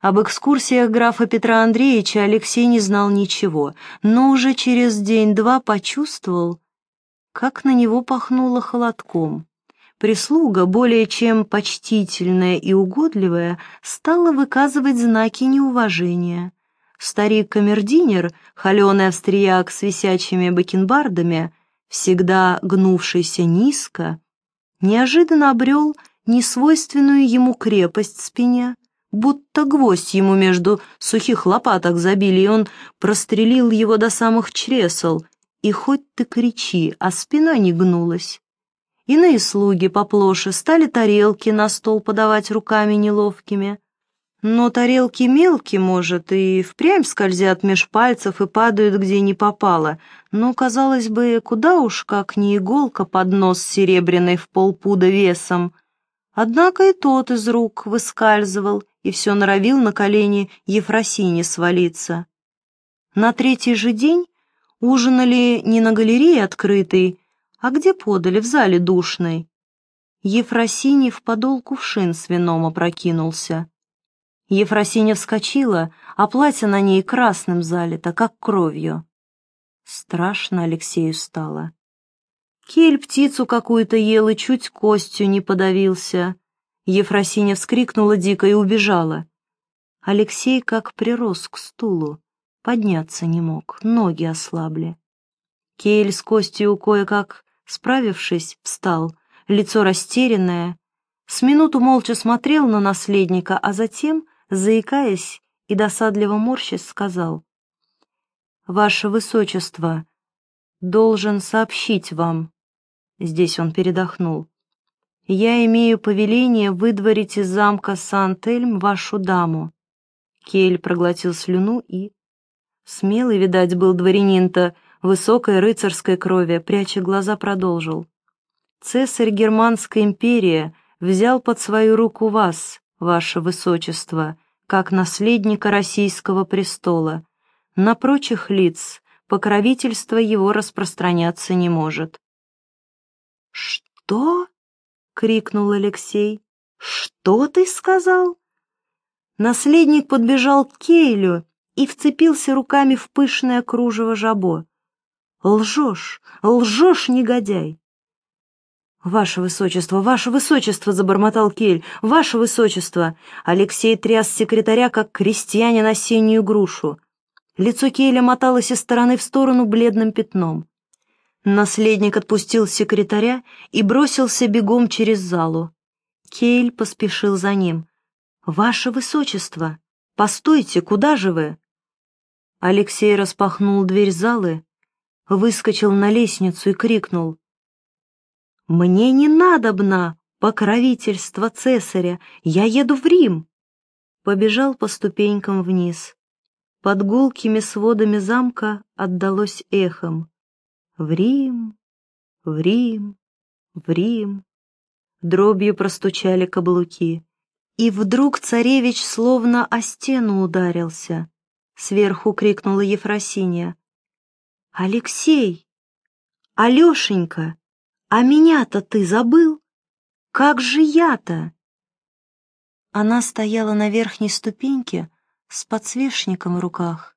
Об экскурсиях графа Петра Андреевича Алексей не знал ничего, но уже через день-два почувствовал, как на него пахнуло холодком. Прислуга, более чем почтительная и угодливая, стала выказывать знаки неуважения. Старик-камердинер, холеный австрияк с висячими бакенбардами, всегда гнувшийся низко, неожиданно обрел несвойственную ему крепость в спине, будто гвоздь ему между сухих лопаток забили, и он прострелил его до самых чресел, и хоть ты кричи, а спина не гнулась. Иные слуги поплоше стали тарелки на стол подавать руками неловкими. Но тарелки мелкие, может, и впрямь скользят меж пальцев и падают, где не попало. Но, казалось бы, куда уж как не иголка под нос серебряной в полпуда весом. Однако и тот из рук выскальзывал и все норовил на колени Ефросине свалиться. На третий же день ужинали не на галерее открытой, а где подали, в зале душной. Ефросине в подол кувшин с вином опрокинулся. Ефросиня вскочила, а платье на ней красным залито, как кровью. Страшно Алексею стало. Кель птицу какую-то ел и чуть костью не подавился. Ефросиня вскрикнула дико и убежала. Алексей как прирос к стулу, подняться не мог, ноги ослабли. Кель с костью кое-как, справившись, встал, лицо растерянное, с минуту молча смотрел на наследника, а затем, заикаясь и досадливо морщась, сказал, «Ваше Высочество, должен сообщить вам». Здесь он передохнул я имею повеление выдворить из замка Сан-Тельм вашу даму». Кель проглотил слюну и... Смелый, видать, был дворянин-то, высокой рыцарской крови, пряча глаза, продолжил. «Цесарь Германской империи взял под свою руку вас, ваше высочество, как наследника российского престола. На прочих лиц покровительство его распространяться не может». «Что?» крикнул Алексей. «Что ты сказал?» Наследник подбежал к Кейлю и вцепился руками в пышное кружево жабо. «Лжешь, лжешь, негодяй!» «Ваше высочество, ваше высочество!» — забормотал Кель. «Ваше высочество!» Алексей тряс секретаря, как крестьянин осеннюю грушу. Лицо Кейля моталось из стороны в сторону бледным пятном. Наследник отпустил секретаря и бросился бегом через залу. Кейль поспешил за ним. «Ваше высочество! Постойте, куда же вы?» Алексей распахнул дверь залы, выскочил на лестницу и крикнул. «Мне не надобно покровительство цесаря, я еду в Рим!» Побежал по ступенькам вниз. Под гулкими сводами замка отдалось эхом. В Рим, в Рим, в Рим. Дробью простучали каблуки. И вдруг царевич словно о стену ударился. Сверху крикнула Ефросинья. «Алексей! Алешенька! А меня-то ты забыл? Как же я-то?» Она стояла на верхней ступеньке с подсвечником в руках.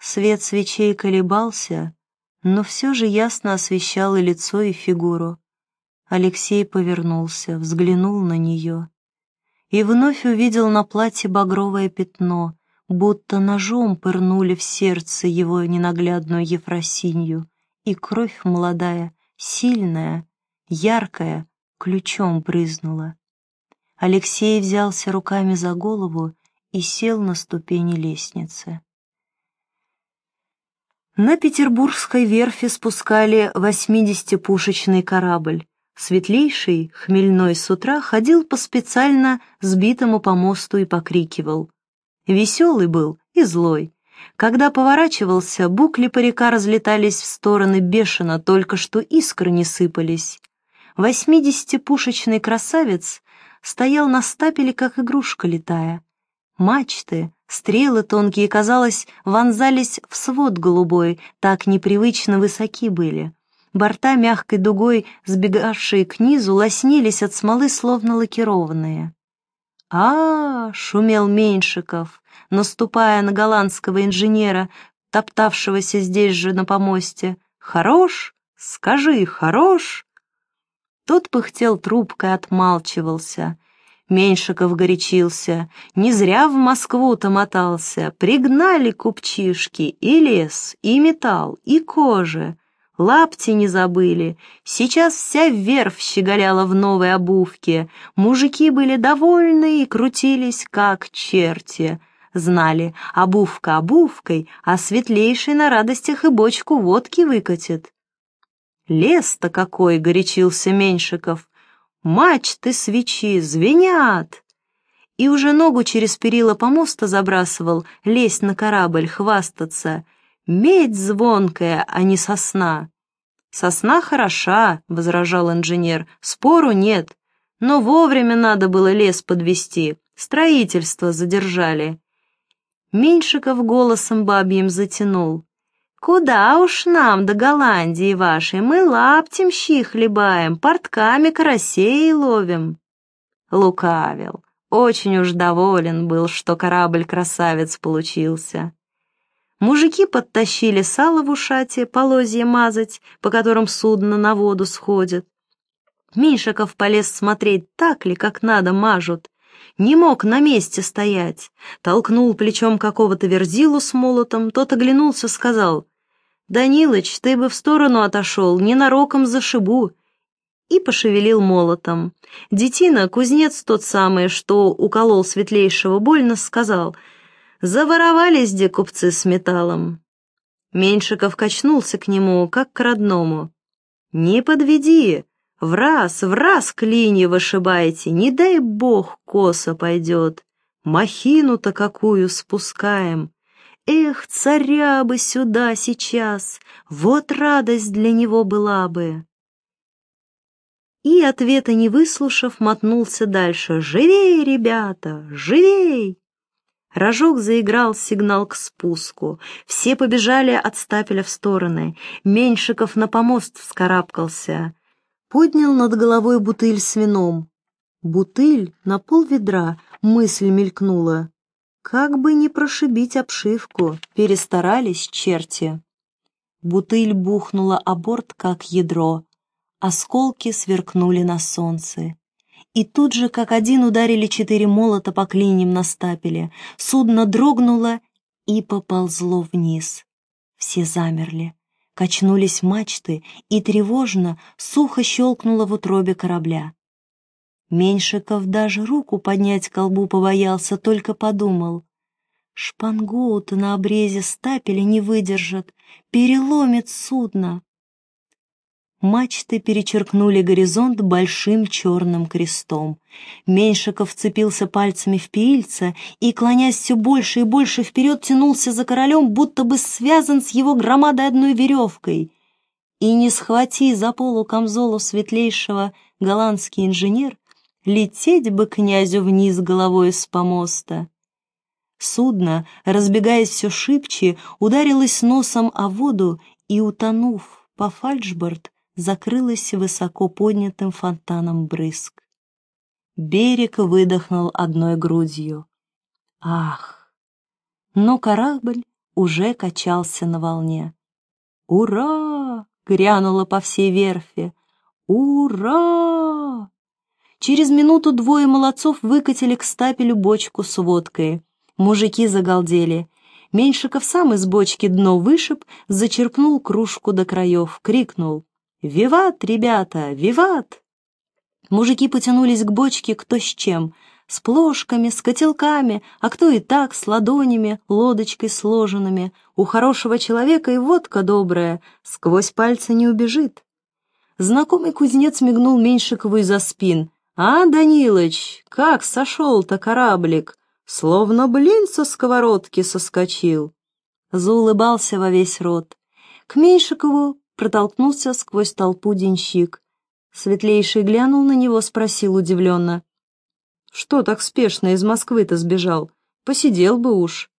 Свет свечей колебался, но все же ясно освещал и лицо, и фигуру. Алексей повернулся, взглянул на нее и вновь увидел на платье багровое пятно, будто ножом пырнули в сердце его ненаглядную Ефросинью, и кровь молодая, сильная, яркая, ключом брызнула. Алексей взялся руками за голову и сел на ступени лестницы. На петербургской верфи спускали 80-пушечный корабль. Светлейший, хмельной с утра, ходил по специально сбитому помосту и покрикивал. Веселый был и злой. Когда поворачивался, букли парика разлетались в стороны бешено, только что искры не сыпались. Восьмидесятипушечный красавец стоял на стапеле, как игрушка летая. Мачты, стрелы тонкие, казалось, вонзались в свод голубой, так непривычно высоки были. Борта мягкой дугой, сбегавшие к низу, лоснились от смолы, словно лакированные. а, -а, -а шумел Меньшиков, наступая на голландского инженера, топтавшегося здесь же на помосте. «Хорош? Скажи, хорош?» Тот пыхтел трубкой, отмалчивался. Меньшиков горячился. Не зря в Москву-то мотался. Пригнали купчишки и лес, и металл, и кожи. Лапти не забыли. Сейчас вся верфь щеголяла в новой обувке. Мужики были довольны и крутились, как черти. Знали, обувка обувкой, а светлейший на радостях и бочку водки выкатит. «Лес-то какой!» — горячился Меньшиков. «Мачты свечи звенят!» И уже ногу через перила помоста забрасывал, лезть на корабль, хвастаться. Медь звонкая, а не сосна. «Сосна хороша», — возражал инженер, — «спору нет. Но вовремя надо было лес подвести, строительство задержали». Меньшиков голосом бабьим затянул. «Куда уж нам до Голландии вашей, мы лаптем щи хлебаем, портками карасей ловим». Лукавил, очень уж доволен был, что корабль-красавец получился. Мужики подтащили сало в ушате, полозья мазать, по которым судно на воду сходит. Меньшиков полез смотреть, так ли, как надо, мажут. Не мог на месте стоять. Толкнул плечом какого-то верзилу с молотом, тот оглянулся, сказал, «Данилыч, ты бы в сторону отошел, ненароком зашибу» и пошевелил молотом. Детина, кузнец тот самый, что уколол светлейшего больно, сказал — Заворовались где купцы с металлом. Меньшиков качнулся к нему, как к родному. «Не подведи! В раз, в раз клинья вышибайте, не дай бог косо пойдет. Махину-то какую спускаем! Эх, царя бы сюда сейчас, вот радость для него была бы!» И ответа не выслушав, мотнулся дальше. «Живей, ребята, живей!» Рожок заиграл сигнал к спуску. Все побежали от стапеля в стороны. Меньшиков на помост вскарабкался. Поднял над головой бутыль с вином. Бутыль на пол ведра, мысль мелькнула. Как бы не прошибить обшивку, перестарались черти. Бутыль бухнула о борт, как ядро. Осколки сверкнули на солнце и тут же, как один, ударили четыре молота по клиньям на стапеле. Судно дрогнуло и поползло вниз. Все замерли. Качнулись мачты, и тревожно, сухо щелкнуло в утробе корабля. Меньшиков даже руку поднять к колбу побоялся, только подумал. Шпангоута на обрезе стапеля не выдержат, переломит судно. Мачты перечеркнули горизонт большим черным крестом. Меньшиков вцепился пальцами в пильца и, клонясь все больше и больше вперед, тянулся за королем, будто бы связан с его громадой одной веревкой. И не схвати за полу камзолу светлейшего голландский инженер, лететь бы князю вниз головой с помоста. Судно, разбегаясь все шибче, ударилось носом о воду и, утонув по фальшборд, закрылась высоко поднятым фонтаном брызг. Берег выдохнул одной грудью. Ах! Но корабль уже качался на волне. «Ура!» — грянуло по всей верфи. «Ура!» Через минуту двое молодцов выкатили к стапелю бочку с водкой. Мужики загалдели. Меньшиков сам из бочки дно вышиб, зачерпнул кружку до краев, крикнул. «Виват, ребята, виват!» Мужики потянулись к бочке кто с чем, с плошками, с котелками, а кто и так, с ладонями, лодочкой сложенными. У хорошего человека и водка добрая, сквозь пальцы не убежит. Знакомый кузнец мигнул Меньшикову из-за спин. «А, Данилыч, как сошел-то кораблик? Словно блин со сковородки соскочил!» Заулыбался во весь рот. К Меньшикову протолкнулся сквозь толпу денщик. Светлейший глянул на него, спросил удивленно. «Что так спешно из Москвы-то сбежал? Посидел бы уж».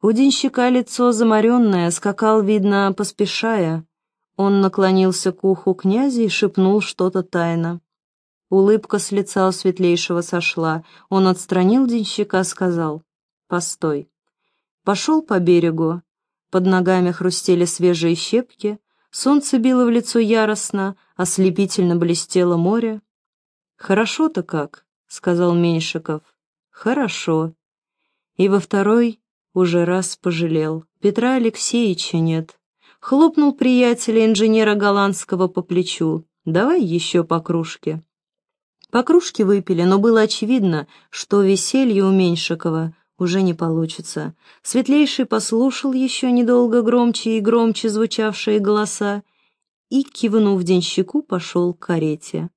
У денщика лицо заморенное, скакал, видно, поспешая. Он наклонился к уху князя и шепнул что-то тайно. Улыбка с лица у светлейшего сошла. Он отстранил денщика, сказал «Постой». Пошел по берегу. Под ногами хрустели свежие щепки, солнце било в лицо яростно, ослепительно блестело море. «Хорошо-то как», — сказал Меньшиков. «Хорошо». И во второй уже раз пожалел. Петра Алексеевича нет. Хлопнул приятеля инженера голландского по плечу. «Давай еще по кружке». По кружке выпили, но было очевидно, что веселье у Меньшикова уже не получится. Светлейший послушал еще недолго громче и громче звучавшие голоса и, кивнув денщику, пошел к карете.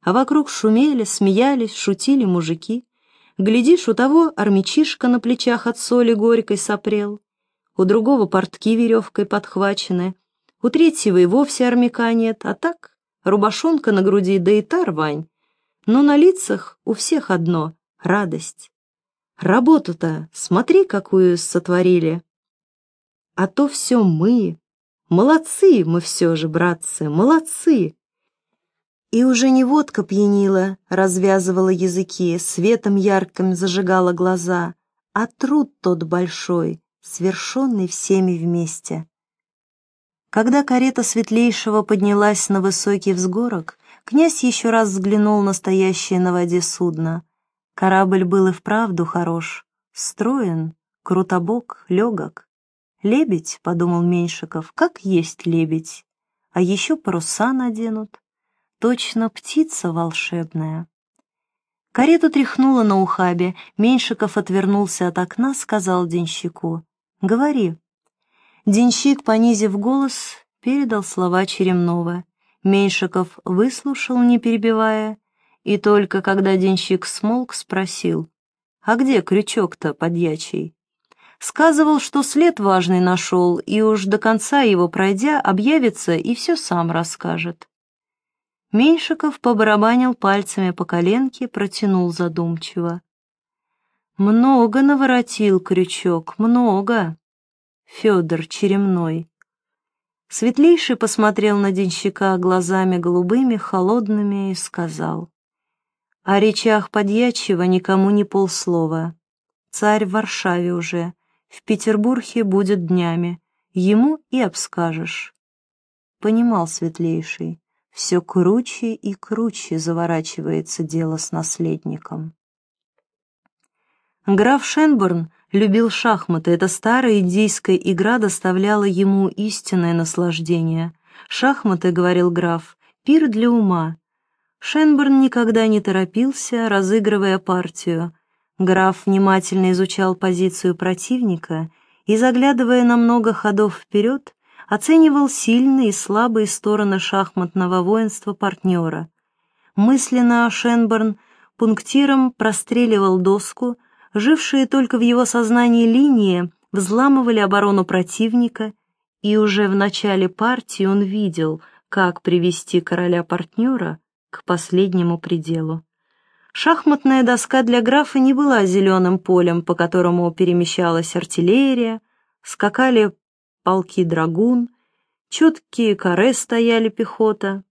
А вокруг шумели, смеялись, шутили мужики. Глядишь, у того армячишка на плечах от соли горькой сопрел, у другого портки веревкой подхвачены, у третьего и вовсе армяка нет, а так рубашонка на груди, да и та рвань но на лицах у всех одно — радость. Работу-то смотри, какую сотворили. А то все мы. Молодцы мы все же, братцы, молодцы. И уже не водка пьянила, развязывала языки, светом ярким зажигала глаза, а труд тот большой, свершенный всеми вместе. Когда карета светлейшего поднялась на высокий взгорок, Князь еще раз взглянул на стоящее на воде судно. Корабль был и вправду хорош, строен, крутобок, легок. «Лебедь», — подумал Меньшиков, — «как есть лебедь. А еще паруса наденут. Точно птица волшебная». Карету тряхнуло на ухабе, Меньшиков отвернулся от окна, сказал денщику, «Говори». Денщик, понизив голос, передал слова Черемнова. Меньшиков выслушал, не перебивая, и только когда денщик смолк, спросил, «А где крючок-то подьячий?» Сказывал, что след важный нашел, и уж до конца его пройдя, объявится и все сам расскажет. Меньшиков побарабанил пальцами по коленке, протянул задумчиво. «Много наворотил крючок, много!» Федор Черемной. Светлейший посмотрел на денщика глазами голубыми, холодными и сказал. О речах подьячего никому не полслова. Царь в Варшаве уже, в Петербурге будет днями, ему и обскажешь. Понимал Светлейший, все круче и круче заворачивается дело с наследником. Граф Шенборн любил шахматы, эта старая индийская игра доставляла ему истинное наслаждение. «Шахматы», — говорил граф, — «пир для ума». Шенборн никогда не торопился, разыгрывая партию. Граф внимательно изучал позицию противника и, заглядывая на много ходов вперед, оценивал сильные и слабые стороны шахматного воинства партнера. Мысленно Шенборн пунктиром простреливал доску, жившие только в его сознании линии взламывали оборону противника, и уже в начале партии он видел, как привести короля-партнера к последнему пределу. Шахматная доска для графа не была зеленым полем, по которому перемещалась артиллерия, скакали полки драгун, четкие каре стояли пехота.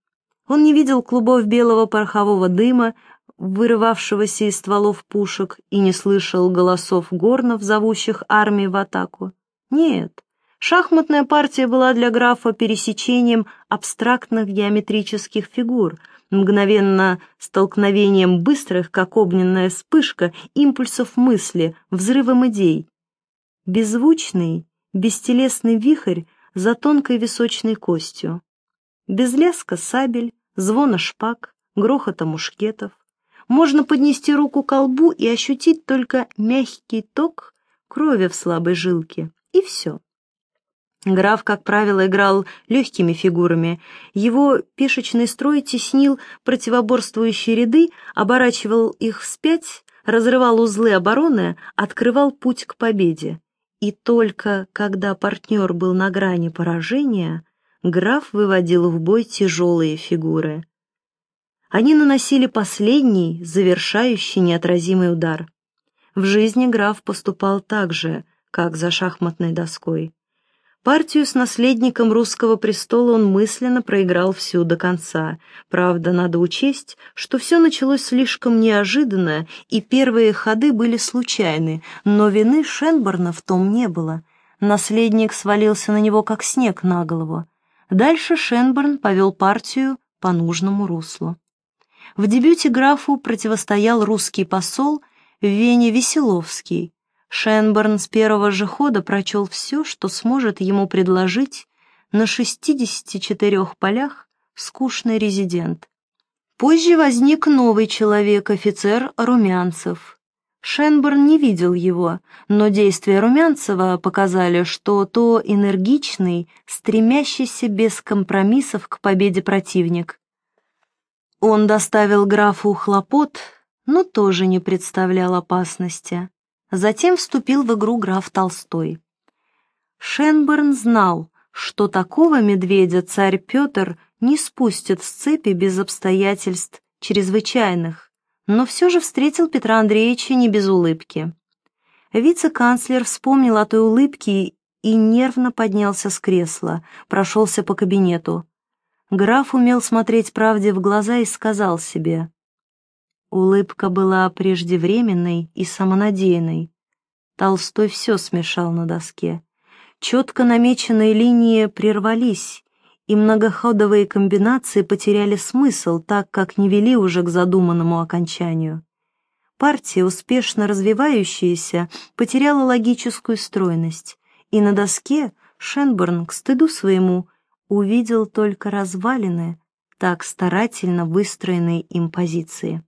Он не видел клубов белого порохового дыма, вырывавшегося из стволов пушек, и не слышал голосов горнов, зовущих армии в атаку. Нет, шахматная партия была для графа пересечением абстрактных геометрических фигур, мгновенно столкновением быстрых, как огненная вспышка, импульсов мысли, взрывом идей. Беззвучный, бестелесный вихрь за тонкой височной костью. Без ляска сабель, звона шпаг, грохота мушкетов можно поднести руку к колбу и ощутить только мягкий ток крови в слабой жилке, и все. Граф, как правило, играл легкими фигурами. Его пешечный строй теснил противоборствующие ряды, оборачивал их вспять, разрывал узлы обороны, открывал путь к победе. И только когда партнер был на грани поражения, граф выводил в бой тяжелые фигуры. Они наносили последний, завершающий неотразимый удар. В жизни граф поступал так же, как за шахматной доской. Партию с наследником русского престола он мысленно проиграл всю до конца. Правда, надо учесть, что все началось слишком неожиданно, и первые ходы были случайны, но вины Шенборна в том не было. Наследник свалился на него, как снег на голову. Дальше Шенборн повел партию по нужному руслу. В дебюте графу противостоял русский посол в Вене Веселовский, Шенборн с первого же хода прочел все, что сможет ему предложить на 64 полях скучный резидент. Позже возник новый человек, офицер Румянцев. Шенборн не видел его, но действия Румянцева показали, что то энергичный, стремящийся без компромиссов к победе противник. Он доставил графу хлопот, но тоже не представлял опасности. Затем вступил в игру граф Толстой. Шенберн знал, что такого медведя царь Петр не спустит с цепи без обстоятельств чрезвычайных, но все же встретил Петра Андреевича не без улыбки. Вице-канцлер вспомнил о той улыбке и нервно поднялся с кресла, прошелся по кабинету. Граф умел смотреть правде в глаза и сказал себе, Улыбка была преждевременной и самонадеянной. Толстой все смешал на доске. Четко намеченные линии прервались, и многоходовые комбинации потеряли смысл, так как не вели уже к задуманному окончанию. Партия, успешно развивающаяся, потеряла логическую стройность, и на доске Шенборн, к стыду своему, увидел только развалины, так старательно выстроенной им позиции.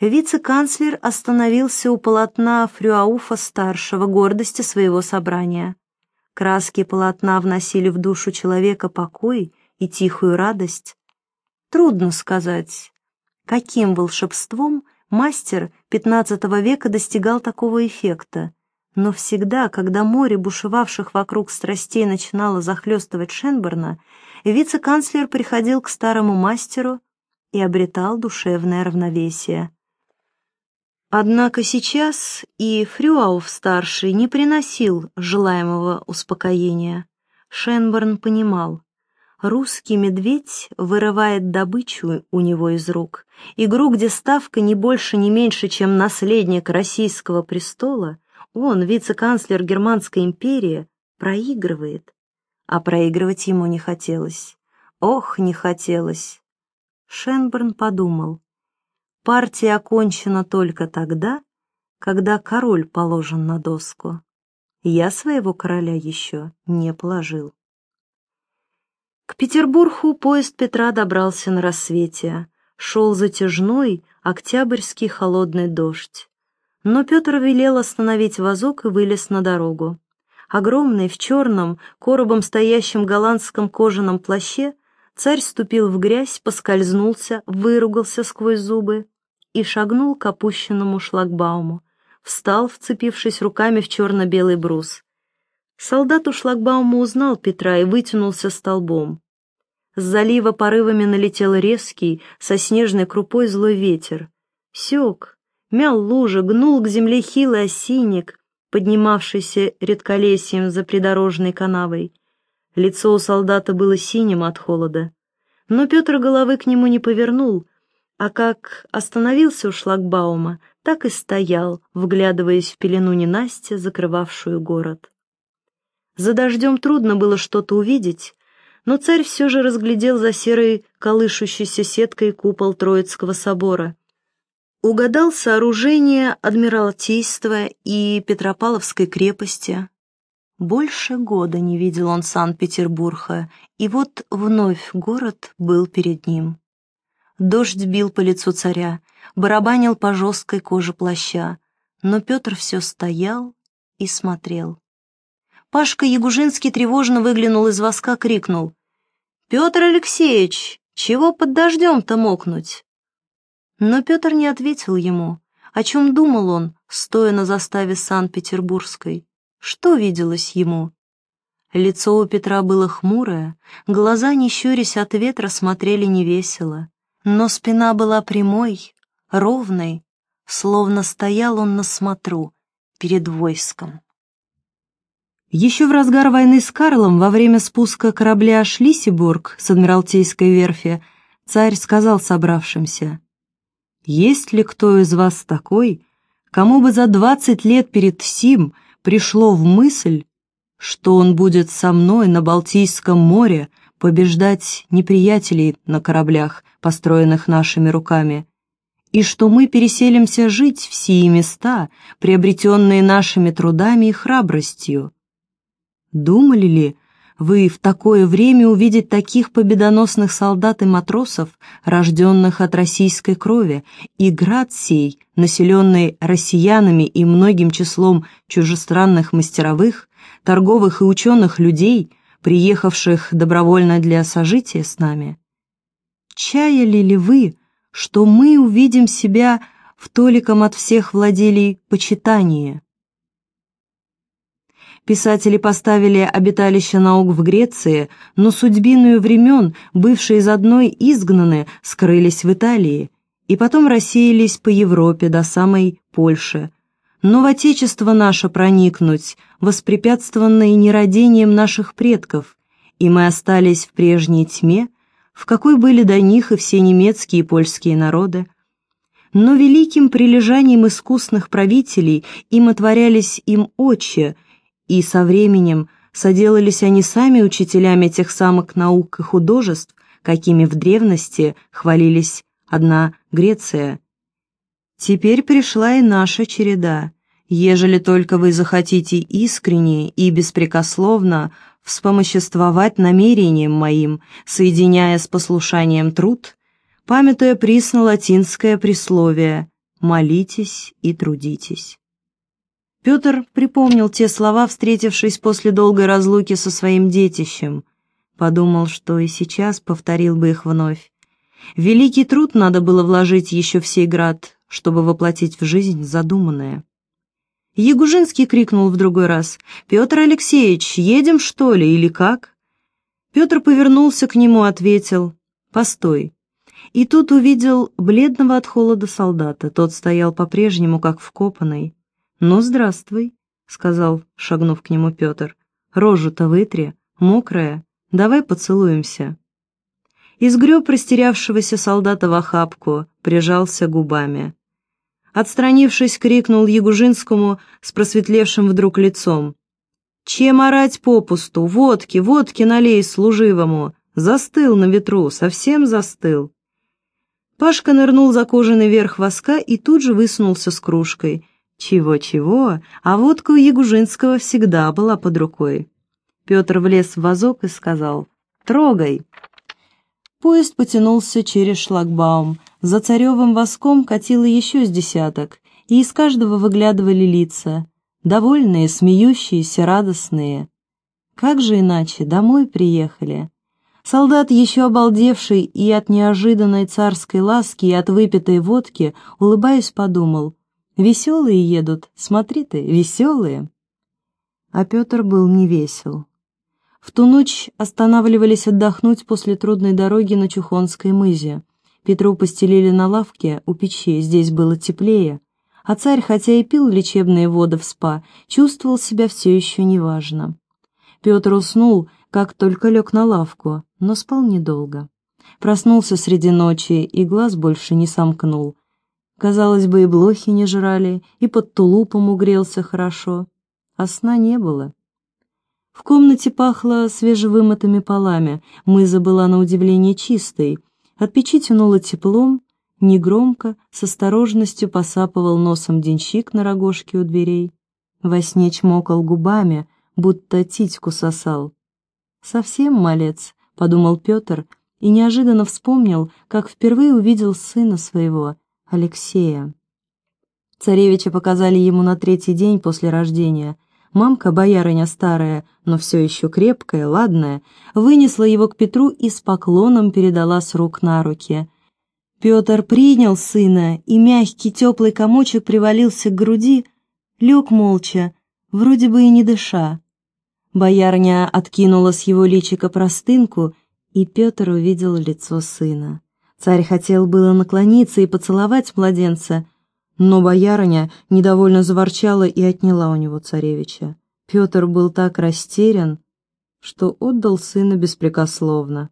Вице-канцлер остановился у полотна Фрюауфа-старшего гордости своего собрания. Краски полотна вносили в душу человека покой и тихую радость. Трудно сказать, каким волшебством мастер XV века достигал такого эффекта, но всегда, когда море бушевавших вокруг страстей начинало захлестывать Шенберна, вице-канцлер приходил к старому мастеру и обретал душевное равновесие. Однако сейчас и Фрюауф-старший не приносил желаемого успокоения. Шенборн понимал, русский медведь вырывает добычу у него из рук. Игру, где ставка не больше, не меньше, чем наследник российского престола, он, вице-канцлер Германской империи, проигрывает. А проигрывать ему не хотелось. Ох, не хотелось. Шенборн подумал, Партия окончена только тогда, когда король положен на доску. Я своего короля еще не положил. К Петербургу поезд Петра добрался на рассвете. Шел затяжной, октябрьский холодный дождь. Но Петр велел остановить вазок и вылез на дорогу. Огромный, в черном, коробом стоящем голландском кожаном плаще, царь ступил в грязь, поскользнулся, выругался сквозь зубы и шагнул к опущенному шлагбауму. Встал, вцепившись руками в черно-белый брус. Солдат у шлагбаума узнал Петра и вытянулся столбом. С залива порывами налетел резкий, со снежной крупой злой ветер. Сек, мял лужи, гнул к земле хилый осинник, поднимавшийся редколесьем за придорожной канавой. Лицо у солдата было синим от холода. Но Петр головы к нему не повернул, а как остановился у шлагбаума, так и стоял, вглядываясь в пелену ненастья, закрывавшую город. За дождем трудно было что-то увидеть, но царь все же разглядел за серой колышущейся сеткой купол Троицкого собора. Угадал сооружение Адмиралтейства и Петропавловской крепости. Больше года не видел он Санкт-Петербурга, и вот вновь город был перед ним. Дождь бил по лицу царя, барабанил по жесткой коже плаща, но Петр все стоял и смотрел. Пашка Ягужинский тревожно выглянул из воска, крикнул. «Петр Алексеевич, чего под дождем-то мокнуть?» Но Петр не ответил ему. О чем думал он, стоя на заставе Санкт-Петербургской? Что виделось ему? Лицо у Петра было хмурое, глаза, не щурясь от ветра, смотрели невесело но спина была прямой, ровной, словно стоял он на смотру перед войском. Еще в разгар войны с Карлом, во время спуска корабля Шлиссебург с Адмиралтейской верфи, царь сказал собравшимся, «Есть ли кто из вас такой, кому бы за двадцать лет перед сим пришло в мысль, что он будет со мной на Балтийском море побеждать неприятелей на кораблях, построенных нашими руками, и что мы переселимся жить в сии места, приобретенные нашими трудами и храбростью?» Думали ли вы в такое время увидеть таких победоносных солдат и матросов, рожденных от российской крови, и град сей, россиянами и многим числом чужестранных мастеровых, торговых и ученых людей, приехавших добровольно для сожития с нами? Чаяли ли вы, что мы увидим себя в толиком от всех владелей почитания? Писатели поставили обиталище наук в Греции, но судьбиную времен, бывшие из одной изгнаны, скрылись в Италии, и потом рассеялись по Европе до самой Польши. Но в Отечество наше проникнуть, воспрепятствованное нерадением наших предков, и мы остались в прежней тьме, в какой были до них и все немецкие и польские народы. Но великим прилежанием искусных правителей им отворялись им очи, и со временем соделались они сами учителями тех самых наук и художеств, какими в древности хвалились одна Греция. Теперь пришла и наша череда, ежели только вы захотите искренне и беспрекословно вспомоществовать намерением моим, соединяя с послушанием труд, памятуя присно латинское присловие «молитесь и трудитесь». Петр припомнил те слова, встретившись после долгой разлуки со своим детищем. Подумал, что и сейчас повторил бы их вновь. Великий труд надо было вложить еще в сей град, чтобы воплотить в жизнь задуманное. Ягужинский крикнул в другой раз. «Петр Алексеевич, едем, что ли, или как?» Петр повернулся к нему, ответил. «Постой». И тут увидел бледного от холода солдата. Тот стоял по-прежнему, как вкопанный. «Ну, здравствуй», — сказал, шагнув к нему Петр. «Рожу-то вытри, мокрая, давай поцелуемся». Изгреб растерявшегося солдата в охапку, прижался губами. Отстранившись, крикнул Ягужинскому с просветлевшим вдруг лицом. «Чем орать попусту? Водки, водки налей служивому! Застыл на ветру, совсем застыл!» Пашка нырнул за кожаный верх воска и тут же высунулся с кружкой. Чего-чего, а водка у Ягужинского всегда была под рукой. Петр влез в вазок и сказал «Трогай». Поезд потянулся через шлагбаум. За царевым воском катило еще с десяток, и из каждого выглядывали лица. Довольные, смеющиеся, радостные. Как же иначе, домой приехали. Солдат, еще обалдевший и от неожиданной царской ласки, и от выпитой водки, улыбаясь, подумал — Веселые едут, смотри ты, веселые. А Петр был не весел. В ту ночь останавливались отдохнуть после трудной дороги на Чухонской мызе. Петру постелили на лавке у печи, здесь было теплее. А царь, хотя и пил лечебные воды в спа, чувствовал себя все еще неважно. Петр уснул, как только лег на лавку, но спал недолго. Проснулся среди ночи и глаз больше не сомкнул, Казалось бы, и блохи не жрали, и под тулупом угрелся хорошо, а сна не было. В комнате пахло свежевымытыми полами, мыза была на удивление чистой, от печи тянуло теплом, негромко, с осторожностью посапывал носом денщик на рогожке у дверей. Во сне чмокал губами, будто титьку сосал. «Совсем малец», — подумал Петр, и неожиданно вспомнил, как впервые увидел сына своего, Алексея. Царевича показали ему на третий день после рождения. Мамка, боярыня старая, но все еще крепкая, ладная, вынесла его к Петру и с поклоном передала с рук на руки. Петр принял сына, и мягкий теплый комочек привалился к груди, лег молча, вроде бы и не дыша. Боярня откинула с его личика простынку, и Петр увидел лицо сына. Царь хотел было наклониться и поцеловать младенца, но боярыня недовольно заворчала и отняла у него царевича. Петр был так растерян, что отдал сына беспрекословно.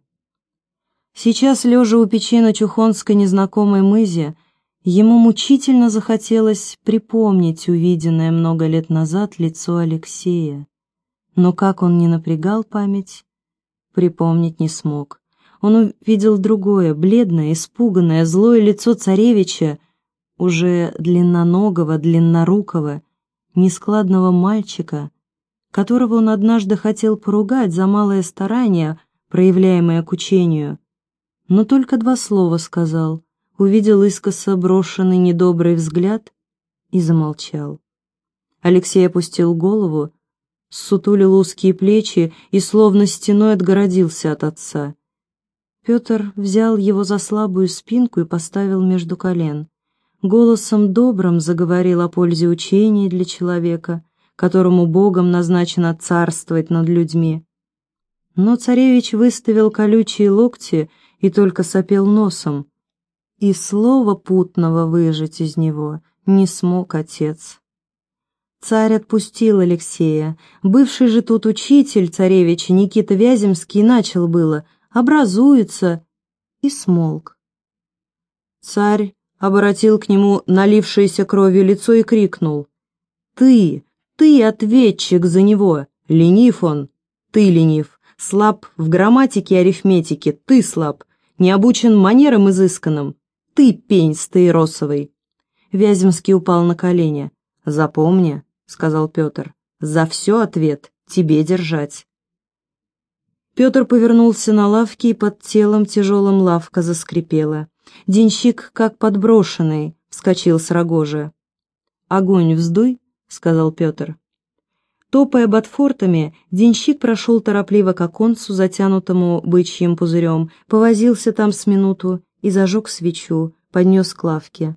Сейчас, лежа у печи на Чухонской незнакомой мызе, ему мучительно захотелось припомнить увиденное много лет назад лицо Алексея. Но как он не напрягал память, припомнить не смог. Он увидел другое, бледное, испуганное, злое лицо царевича, уже длинноногого, длиннорукого, нескладного мальчика, которого он однажды хотел поругать за малое старание, проявляемое к учению, но только два слова сказал, увидел искоса брошенный недобрый взгляд и замолчал. Алексей опустил голову, сутулил узкие плечи и словно стеной отгородился от отца. Петр взял его за слабую спинку и поставил между колен. Голосом добрым заговорил о пользе учения для человека, которому Богом назначено царствовать над людьми. Но царевич выставил колючие локти и только сопел носом. И слова путного выжить из него не смог отец. Царь отпустил Алексея. Бывший же тут учитель царевича Никита Вяземский начал было «образуется» и смолк. Царь обратил к нему налившееся кровью лицо и крикнул «Ты, ты ответчик за него, ленив он, ты ленив, слаб в грамматике и арифметике, ты слаб, не обучен манерам изысканным, ты пень стаиросовый». Вяземский упал на колени. «Запомни», — сказал Петр, — «за все ответ тебе держать». Петр повернулся на лавке, и под телом тяжелым лавка заскрипела. Денщик, как подброшенный, вскочил с рогожи. «Огонь вздуй», — сказал Петр. Топая ботфортами, денщик прошел торопливо к оконцу, затянутому бычьим пузырем, повозился там с минуту и зажег свечу, поднес к лавке.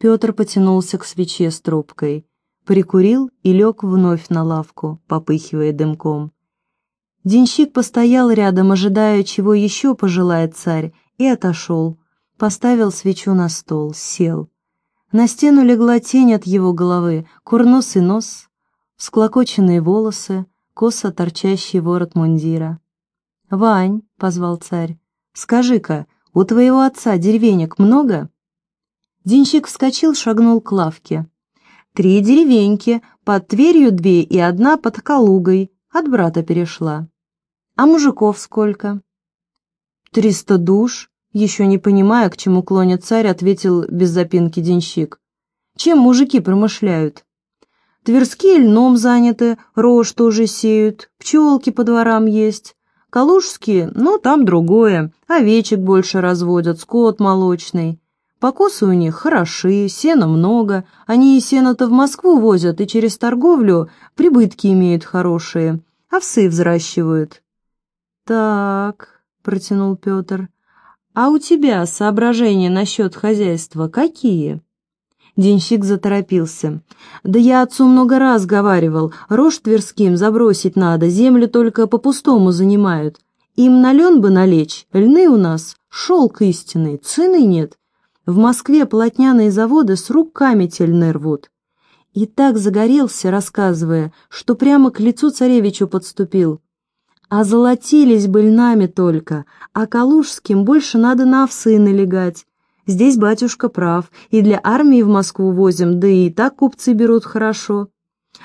Петр потянулся к свече с трубкой, прикурил и лег вновь на лавку, попыхивая дымком. Денщик постоял рядом, ожидая, чего еще пожелает царь, и отошел, поставил свечу на стол, сел. На стену легла тень от его головы, курносый нос, склокоченные волосы, косо торчащий ворот мундира. «Вань», — позвал царь, — «скажи-ка, у твоего отца деревенек много?» Денщик вскочил, шагнул к лавке. «Три деревеньки, под Тверью две и одна под Калугой, от брата перешла. А мужиков сколько?» «Триста душ», еще не понимая, к чему клонит царь, ответил без запинки денщик. «Чем мужики промышляют?» Тверские льном заняты, рожь тоже сеют, пчелки по дворам есть. Калужские, ну, там другое, овечек больше разводят, скот молочный. Покосы у них хороши, сена много, они и сено-то в Москву возят и через торговлю прибытки имеют хорошие, овсы взращивают. «Так», — протянул Петр, — «а у тебя соображения насчет хозяйства какие?» Денщик заторопился. «Да я отцу много раз говаривал, рожь тверским забросить надо, землю только по-пустому занимают. Им на лен бы налечь, льны у нас, шелк истинный, цены нет. В Москве полотняные заводы с руками тельны рвут». И так загорелся, рассказывая, что прямо к лицу царевичу подступил. А золотились бы льнами только, а калужским больше надо на овсы налегать. Здесь батюшка прав, и для армии в Москву возим, да и так купцы берут хорошо.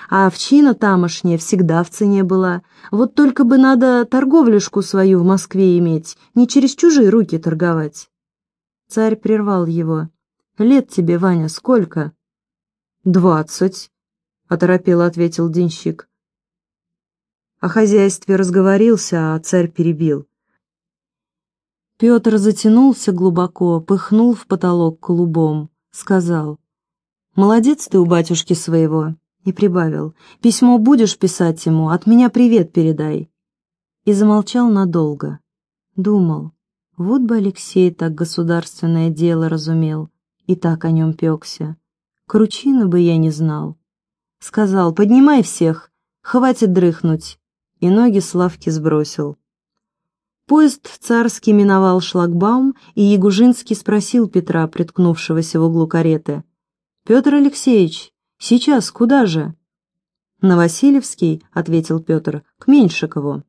А овчина тамошняя всегда в цене была. Вот только бы надо торговлюшку свою в Москве иметь, не через чужие руки торговать. Царь прервал его. «Лет тебе, Ваня, сколько?» «Двадцать», — оторопело ответил денщик. О хозяйстве разговорился, а царь перебил. Петр затянулся глубоко, пыхнул в потолок клубом, сказал, «Молодец ты у батюшки своего», и прибавил, «Письмо будешь писать ему, от меня привет передай». И замолчал надолго. Думал, вот бы Алексей так государственное дело разумел, и так о нем пекся. Кручины бы я не знал. Сказал, поднимай всех, хватит дрыхнуть, и ноги с лавки сбросил. Поезд царский миновал шлагбаум, и Ягужинский спросил Петра, приткнувшегося в углу кареты. «Петр Алексеевич, сейчас куда же?» «На Васильевский», — ответил Петр, — «к Меньшикову».